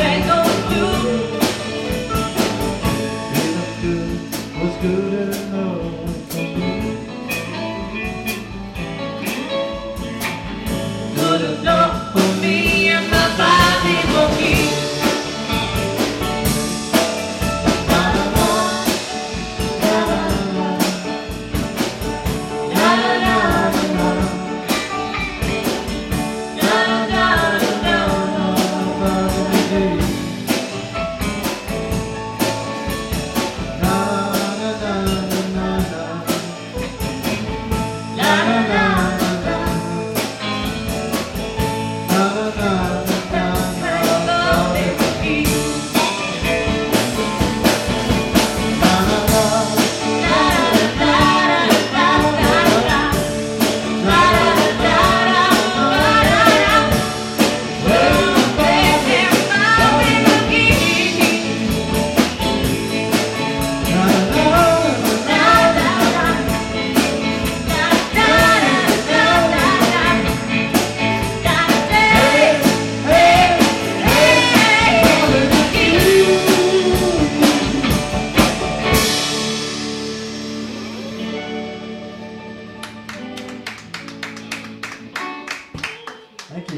thank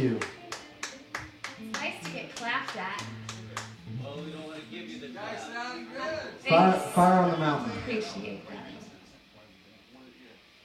you. It's nice to get clapped at. Well, we don't want to give you the sound good. Fire, fire on the mountain. Appreciate that.